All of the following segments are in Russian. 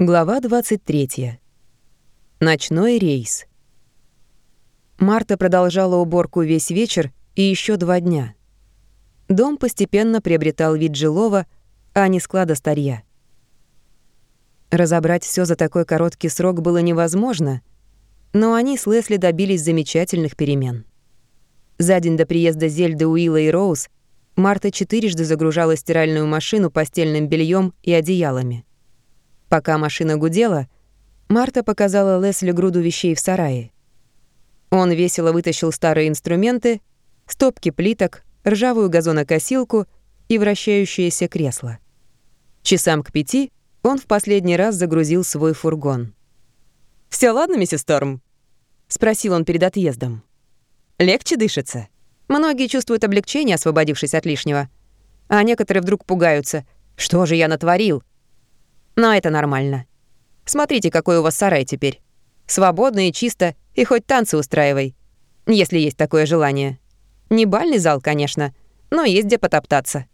Глава 23. Ночной рейс. Марта продолжала уборку весь вечер и еще два дня. Дом постепенно приобретал вид жилого, а не склада старья. Разобрать все за такой короткий срок было невозможно, но они с Лесли добились замечательных перемен. За день до приезда Зельды, Уилла и Роуз Марта четырежды загружала стиральную машину постельным бельем и одеялами. Пока машина гудела, Марта показала Лесли груду вещей в сарае. Он весело вытащил старые инструменты, стопки плиток, ржавую газонокосилку и вращающееся кресло. Часам к пяти он в последний раз загрузил свой фургон. Все ладно, миссис Торм?» — спросил он перед отъездом. «Легче дышится. Многие чувствуют облегчение, освободившись от лишнего. А некоторые вдруг пугаются. Что же я натворил? Но это нормально. Смотрите, какой у вас сарай теперь. Свободно и чисто, и хоть танцы устраивай. Если есть такое желание. Не бальный зал, конечно, но есть где потоптаться».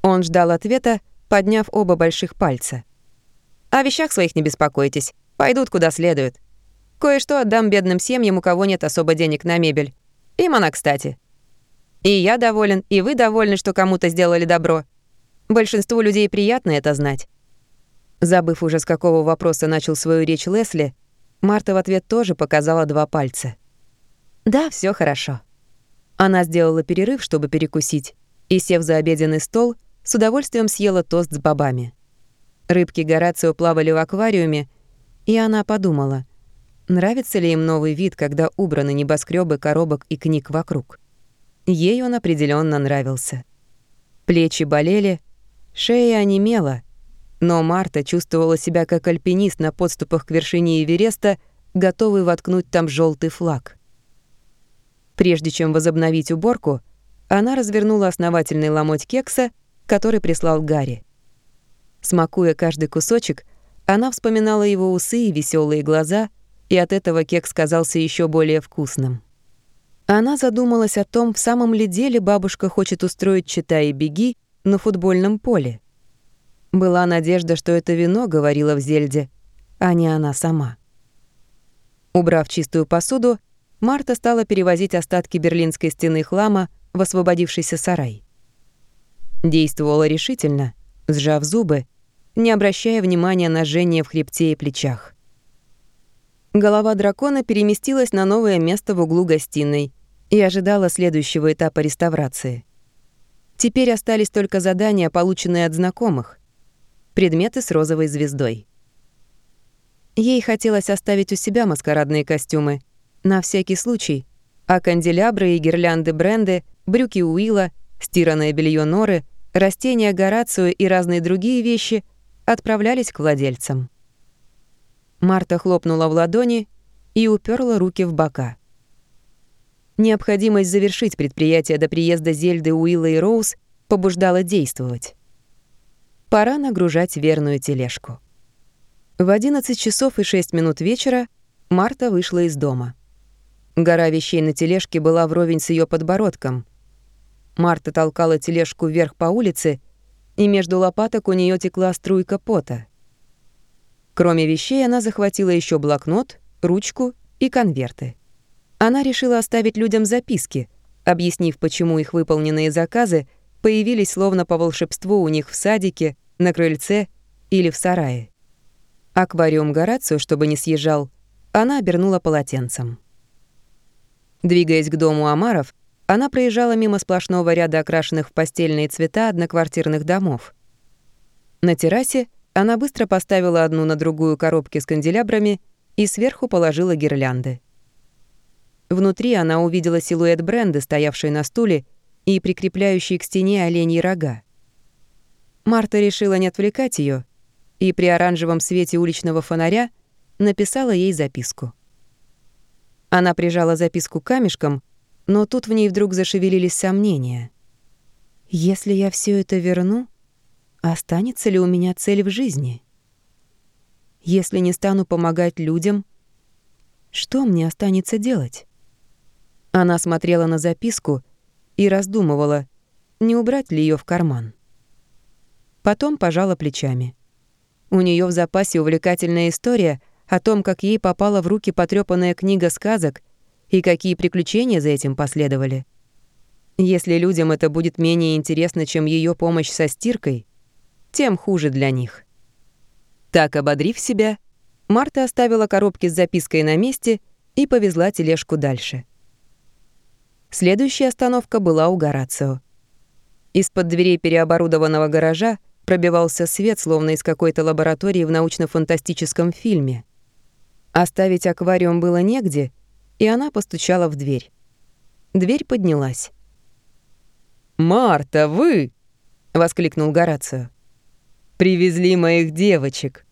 Он ждал ответа, подняв оба больших пальца. «О вещах своих не беспокойтесь. Пойдут куда следует. Кое-что отдам бедным семьям, у кого нет особо денег на мебель. Им она кстати. И я доволен, и вы довольны, что кому-то сделали добро. Большинству людей приятно это знать. Забыв уже, с какого вопроса начал свою речь Лесли, Марта в ответ тоже показала два пальца. «Да, все хорошо». Она сделала перерыв, чтобы перекусить, и, сев за обеденный стол, с удовольствием съела тост с бобами. Рыбки Горацио плавали в аквариуме, и она подумала, нравится ли им новый вид, когда убраны небоскребы коробок и книг вокруг. Ей он определенно нравился. Плечи болели, шея онемела — но Марта чувствовала себя как альпинист на подступах к вершине Эвереста, готовый воткнуть там желтый флаг. Прежде чем возобновить уборку, она развернула основательный ломоть кекса, который прислал Гарри. Смакуя каждый кусочек, она вспоминала его усы и веселые глаза, и от этого кекс казался еще более вкусным. Она задумалась о том, в самом ли деле бабушка хочет устроить «Читай и беги» на футбольном поле. Была надежда, что это вино говорило в Зельде, а не она сама. Убрав чистую посуду, Марта стала перевозить остатки берлинской стены хлама в освободившийся сарай. Действовала решительно, сжав зубы, не обращая внимания на жжение в хребте и плечах. Голова дракона переместилась на новое место в углу гостиной и ожидала следующего этапа реставрации. Теперь остались только задания, полученные от знакомых предметы с розовой звездой. Ей хотелось оставить у себя маскарадные костюмы, на всякий случай, а канделябры и гирлянды бренды, брюки Уилла, стиранное белье Норы, растения Горацию и разные другие вещи отправлялись к владельцам. Марта хлопнула в ладони и уперла руки в бока. Необходимость завершить предприятие до приезда Зельды, Уилла и Роуз побуждала действовать. Пора нагружать верную тележку. В 11 часов и 6 минут вечера Марта вышла из дома. Гора вещей на тележке была вровень с ее подбородком. Марта толкала тележку вверх по улице, и между лопаток у нее текла струйка пота. Кроме вещей, она захватила еще блокнот, ручку и конверты. Она решила оставить людям записки, объяснив, почему их выполненные заказы появились словно по волшебству у них в садике, на крыльце или в сарае. Аквариум Горацио, чтобы не съезжал, она обернула полотенцем. Двигаясь к дому Амаров, она проезжала мимо сплошного ряда окрашенных в постельные цвета одноквартирных домов. На террасе она быстро поставила одну на другую коробки с канделябрами и сверху положила гирлянды. Внутри она увидела силуэт Бренды, стоявшей на стуле и прикрепляющей к стене оленьи рога. Марта решила не отвлекать ее и при оранжевом свете уличного фонаря написала ей записку. Она прижала записку камешком, но тут в ней вдруг зашевелились сомнения. «Если я все это верну, останется ли у меня цель в жизни? Если не стану помогать людям, что мне останется делать?» Она смотрела на записку и раздумывала, не убрать ли ее в карман. Потом пожала плечами. у нее в запасе увлекательная история о том, как ей попала в руки потрёпанная книга сказок и какие приключения за этим последовали. Если людям это будет менее интересно, чем ее помощь со стиркой, тем хуже для них. Так, ободрив себя, Марта оставила коробки с запиской на месте и повезла тележку дальше. Следующая остановка была у Горацио. Из-под дверей переоборудованного гаража пробивался свет, словно из какой-то лаборатории в научно-фантастическом фильме. Оставить аквариум было негде, и она постучала в дверь. Дверь поднялась. «Марта, вы!» — воскликнул Горацио. «Привезли моих девочек!»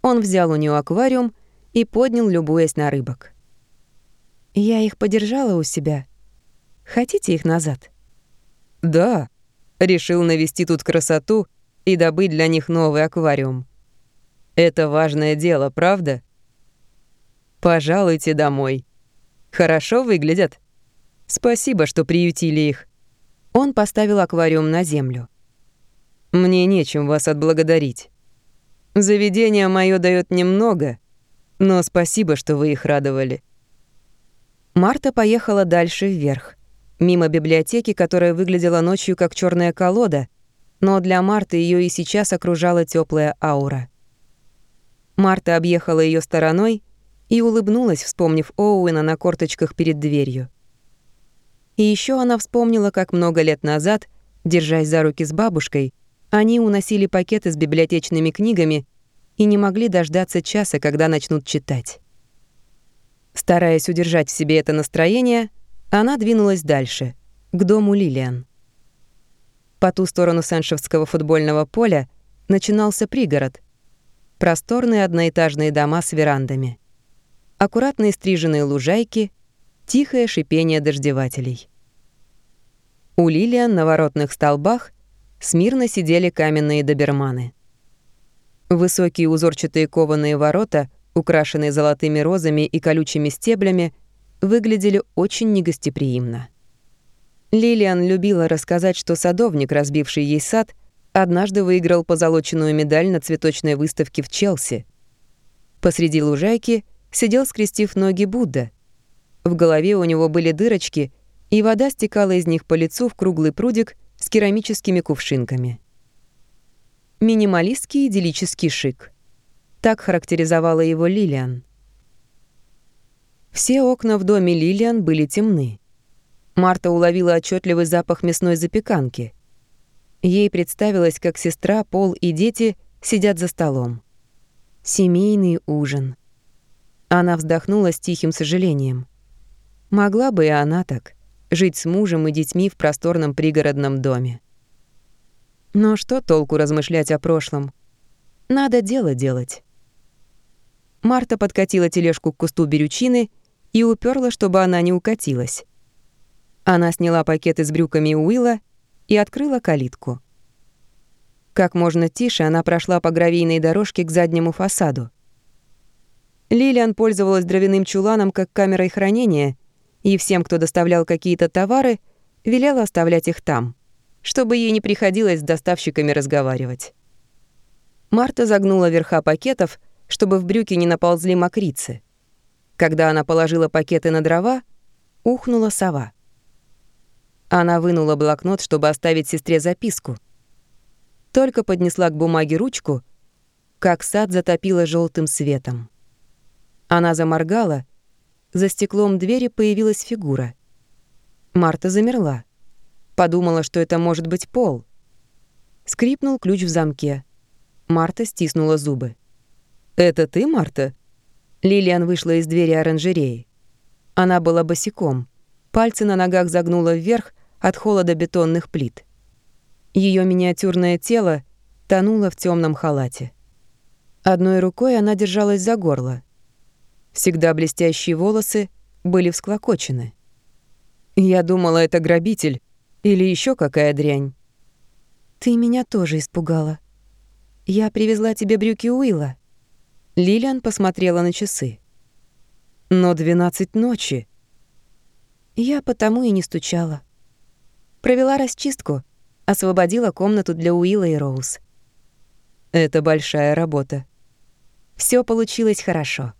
Он взял у нее аквариум и поднял, любуясь на рыбок. «Я их подержала у себя. Хотите их назад?» «Да», решил навести тут красоту и добыть для них новый аквариум. Это важное дело, правда? Пожалуйте домой. Хорошо выглядят. Спасибо, что приютили их. Он поставил аквариум на землю. Мне нечем вас отблагодарить. Заведение мое дает немного, но спасибо, что вы их радовали. Марта поехала дальше вверх мимо библиотеки, которая выглядела ночью как черная колода, но для Марты ее и сейчас окружала теплая аура. Марта объехала ее стороной и улыбнулась, вспомнив Оуэна на корточках перед дверью. И еще она вспомнила, как много лет назад, держась за руки с бабушкой, они уносили пакеты с библиотечными книгами и не могли дождаться часа, когда начнут читать. Стараясь удержать в себе это настроение, она двинулась дальше, к дому Лилиан. По ту сторону Сеншевского футбольного поля начинался пригород. Просторные одноэтажные дома с верандами. Аккуратные стриженные лужайки, тихое шипение дождевателей. У Лилиан на воротных столбах смирно сидели каменные доберманы. Высокие узорчатые кованые ворота, украшенные золотыми розами и колючими стеблями, выглядели очень негостеприимно. Лилиан любила рассказать, что садовник, разбивший ей сад, однажды выиграл позолоченную медаль на цветочной выставке в Челси. Посреди лужайки сидел, скрестив ноги Будда. В голове у него были дырочки, и вода стекала из них по лицу в круглый прудик с керамическими кувшинками. Минималистский идиллический шик. Так характеризовала его Лилиан. Все окна в доме Лилиан были темны. Марта уловила отчетливый запах мясной запеканки. Ей представилось, как сестра, Пол и дети сидят за столом. Семейный ужин. Она вздохнула с тихим сожалением. Могла бы и она так, жить с мужем и детьми в просторном пригородном доме. Но что толку размышлять о прошлом? Надо дело делать. Марта подкатила тележку к кусту берючины и уперла, чтобы она не укатилась. Она сняла пакеты с брюками Уилла и открыла калитку. Как можно тише она прошла по гравийной дорожке к заднему фасаду. Лилиан пользовалась дровяным чуланом как камерой хранения, и всем, кто доставлял какие-то товары, велела оставлять их там, чтобы ей не приходилось с доставщиками разговаривать. Марта загнула верха пакетов, чтобы в брюки не наползли мокрицы. Когда она положила пакеты на дрова, ухнула сова. Она вынула блокнот, чтобы оставить сестре записку. Только поднесла к бумаге ручку, как сад затопило желтым светом. Она заморгала, за стеклом двери появилась фигура. Марта замерла. Подумала, что это может быть пол. Скрипнул ключ в замке. Марта стиснула зубы. «Это ты, Марта?» Лилиан вышла из двери оранжереи. Она была босиком. Пальцы на ногах загнула вверх от холода бетонных плит. Ее миниатюрное тело тонуло в темном халате. Одной рукой она держалась за горло. Всегда блестящие волосы были всклокочены. Я думала, это грабитель или еще какая дрянь. Ты меня тоже испугала. Я привезла тебе брюки Уилла. Лилиан посмотрела на часы. «Но двенадцать ночи». Я потому и не стучала. Провела расчистку, освободила комнату для Уилла и Роуз. Это большая работа. Все получилось хорошо.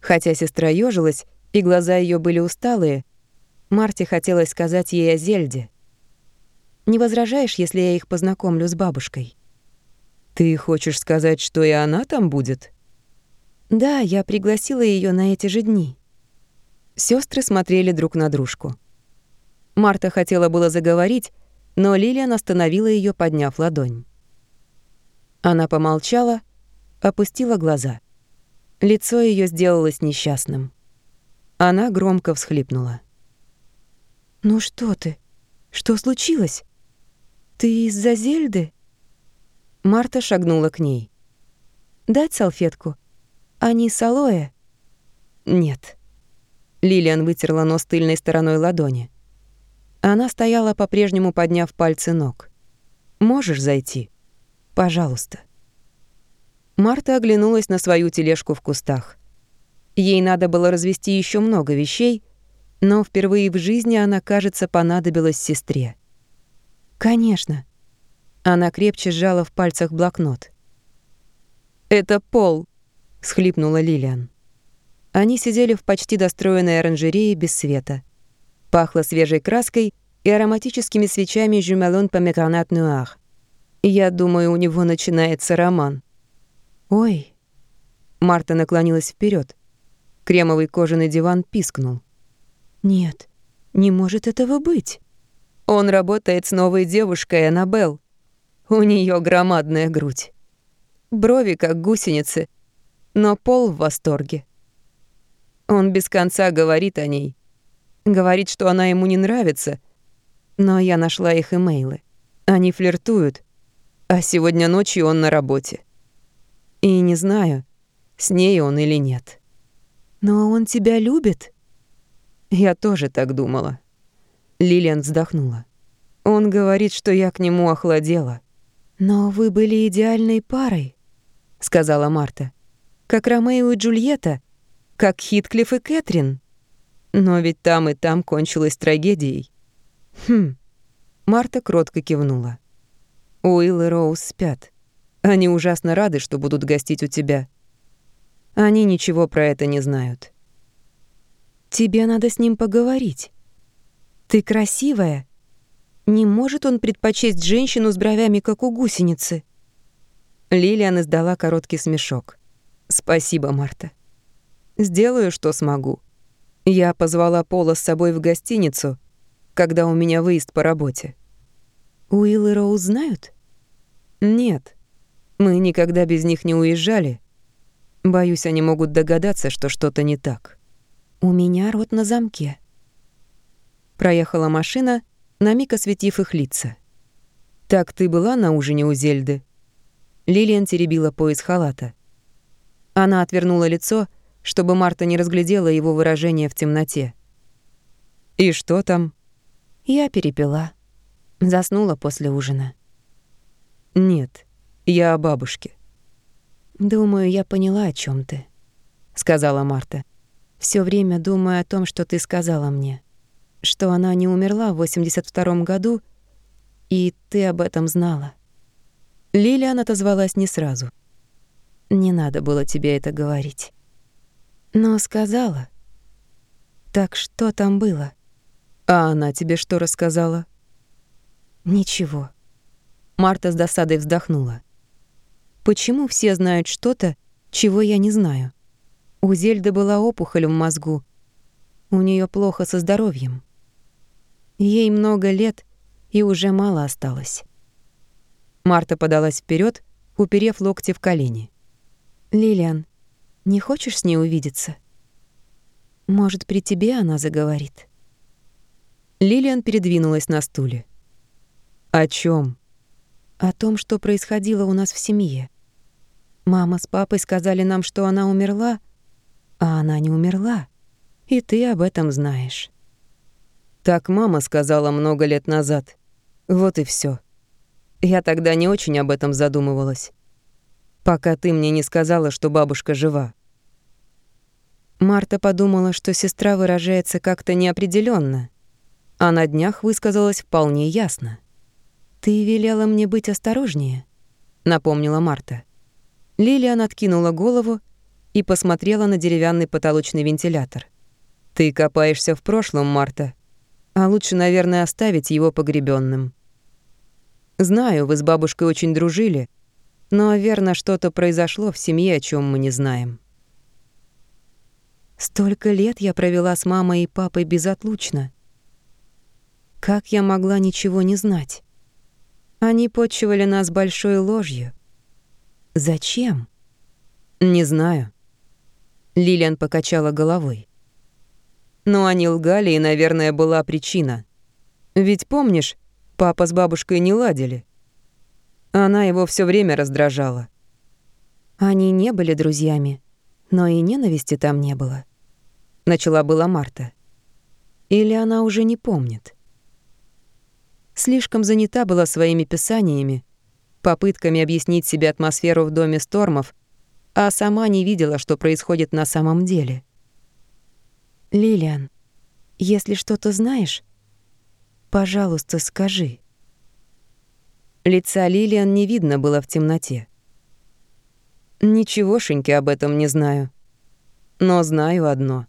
Хотя сестра ёжилась, и глаза ее были усталые, Марте хотелось сказать ей о Зельде. «Не возражаешь, если я их познакомлю с бабушкой?» «Ты хочешь сказать, что и она там будет?» «Да, я пригласила ее на эти же дни». Сестры смотрели друг на дружку. Марта хотела было заговорить, но Лилиан остановила ее, подняв ладонь. Она помолчала, опустила глаза. Лицо ее сделалось несчастным. Она громко всхлипнула. «Ну что ты? Что случилось? Ты из-за Зельды?» Марта шагнула к ней. «Дать салфетку? Они с алоэ?» «Нет». Лилиан вытерла нос тыльной стороной ладони. Она стояла, по-прежнему подняв пальцы ног. «Можешь зайти? Пожалуйста». Марта оглянулась на свою тележку в кустах. Ей надо было развести еще много вещей, но впервые в жизни она, кажется, понадобилась сестре. «Конечно». Она крепче сжала в пальцах блокнот. «Это Пол», — схлипнула Лилиан. Они сидели в почти достроенной оранжерее без света. Пахло свежей краской и ароматическими свечами «Жюмелон помегранат нуар». Я думаю, у него начинается роман. «Ой!» Марта наклонилась вперед. Кремовый кожаный диван пискнул. «Нет, не может этого быть. Он работает с новой девушкой Аннабелл. У нее громадная грудь. Брови как гусеницы, но пол в восторге. Он без конца говорит о ней. Говорит, что она ему не нравится, но я нашла их имейлы. Они флиртуют, а сегодня ночью он на работе. И не знаю, с ней он или нет. Но он тебя любит? Я тоже так думала. Лилиан вздохнула. Он говорит, что я к нему охладела. Но вы были идеальной парой, сказала Марта. Как Ромео и Джульетта, как Хитклифф и Кэтрин. Но ведь там и там кончилась трагедией. Хм. Марта кротко кивнула. Уилл и Роуз спят. Они ужасно рады, что будут гостить у тебя. Они ничего про это не знают. Тебе надо с ним поговорить. Ты красивая. Не может он предпочесть женщину с бровями, как у гусеницы. Лилиан издала короткий смешок. Спасибо, Марта. Сделаю, что смогу. Я позвала Пола с собой в гостиницу, когда у меня выезд по работе. Уилл и Роуз знают? Нет. Мы никогда без них не уезжали. Боюсь, они могут догадаться, что что-то не так. У меня рот на замке. Проехала машина, на миг осветив их лица. «Так ты была на ужине у Зельды?» Лилиан теребила пояс халата. Она отвернула лицо, чтобы Марта не разглядела его выражение в темноте. «И что там?» Я перепила. Заснула после ужина. «Нет, я о бабушке». «Думаю, я поняла, о чем ты», — сказала Марта. Все время думаю о том, что ты сказала мне. Что она не умерла в 82-м году, и ты об этом знала». Лилиан отозвалась не сразу. «Не надо было тебе это говорить». «Но сказала». «Так что там было?» «А она тебе что рассказала?» «Ничего». Марта с досадой вздохнула. Почему все знают что-то, чего я не знаю? У Зельды была опухоль в мозгу. У нее плохо со здоровьем. Ей много лет, и уже мало осталось. Марта подалась вперед, уперев локти в колени. «Лилиан, не хочешь с ней увидеться? Может, при тебе она заговорит?» Лилиан передвинулась на стуле. «О чем? о том, что происходило у нас в семье. Мама с папой сказали нам, что она умерла, а она не умерла. И ты об этом знаешь. Так мама сказала много лет назад. Вот и все. Я тогда не очень об этом задумывалась. Пока ты мне не сказала, что бабушка жива. Марта подумала, что сестра выражается как-то неопределенно, а на днях высказалась вполне ясно. «Ты велела мне быть осторожнее». — напомнила Марта. Лилиан откинула голову и посмотрела на деревянный потолочный вентилятор. «Ты копаешься в прошлом, Марта, а лучше, наверное, оставить его погребенным. Знаю, вы с бабушкой очень дружили, но, верно, что-то произошло в семье, о чем мы не знаем». Столько лет я провела с мамой и папой безотлучно. Как я могла ничего не знать? Они почивали нас большой ложью. Зачем? Не знаю. Лилиан покачала головой. Но они лгали, и, наверное, была причина. Ведь помнишь, папа с бабушкой не ладили. Она его все время раздражала. Они не были друзьями, но и ненависти там не было. Начала была Марта. Или она уже не помнит. Слишком занята была своими писаниями, попытками объяснить себе атмосферу в доме Стормов, а сама не видела, что происходит на самом деле. «Лилиан, если что-то знаешь, пожалуйста, скажи». Лица Лилиан не видно было в темноте. «Ничегошеньки об этом не знаю. Но знаю одно.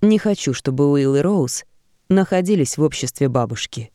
Не хочу, чтобы Уилл и Роуз находились в обществе бабушки».